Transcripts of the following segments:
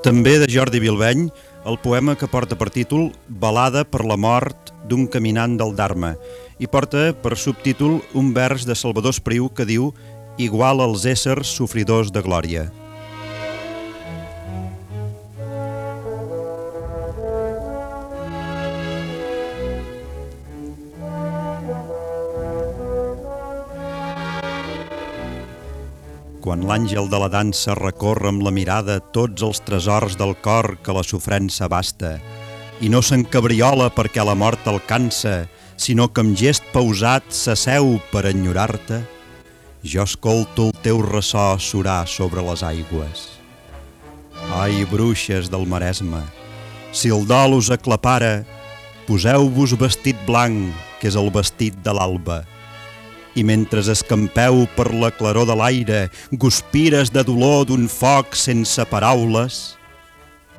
També de Jordi Bilbeny, el poema que porta per títol Balada per la mort d'un caminant del Dharma i porta per subtítol un vers de Salvador Espriu que diu Igual als éssers sofridors de glòria. Quan l'àngel de la dansa recorre amb la mirada tots els tresors del cor que la sofrença basta, i no s'encabriola perquè la mort alcança, sinó que amb gest pausat s'asseu per enyorar-te, jo escolto el teu ressò surar sobre les aigües. Ai, bruixes del Maresme, si el dol us aclapara, poseu-vos vestit blanc, que és el vestit de l'alba, i mentre escampeu per la claror de l'aire, guspires de dolor d'un foc sense paraules,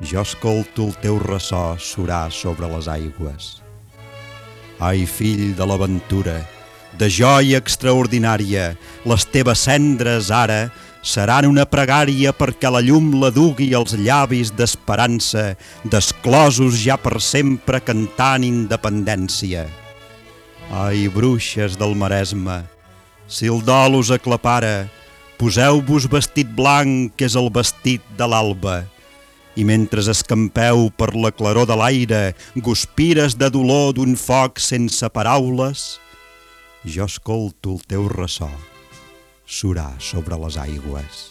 jo escolto el teu ressò surar sobre les aigües. Ai, fill de l'aventura, de joia extraordinària, les teves cendres ara seran una pregària perquè la llum la dugui als llavis d'esperança, desclosos ja per sempre cantant independència. Ai, bruixes del Maresme, si el dol us aclapara, poseu-vos vestit blanc, que és el vestit de l'alba, i mentre escampeu per la claror de l'aire, guspires de dolor d'un foc sense paraules, jo escolto el teu ressò surar sobre les aigües.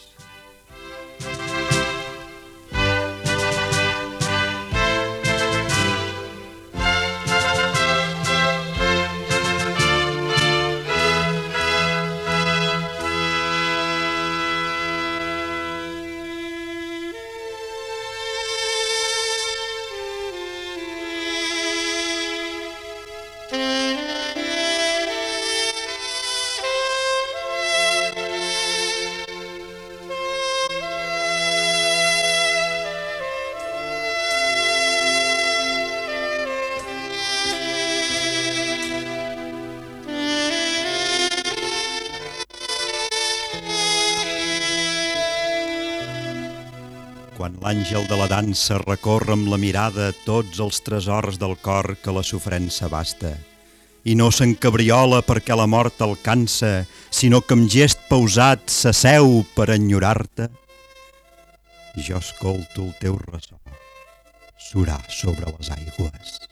Quan l'àngel de la dansa recorre amb la mirada tots els tresors del cor que la sofrença basta, i no s'encabriola perquè la mort alcança, sinó que amb gest pausat s'asseu per enyorar-te, jo escolto el teu ressò surar sobre les aigües.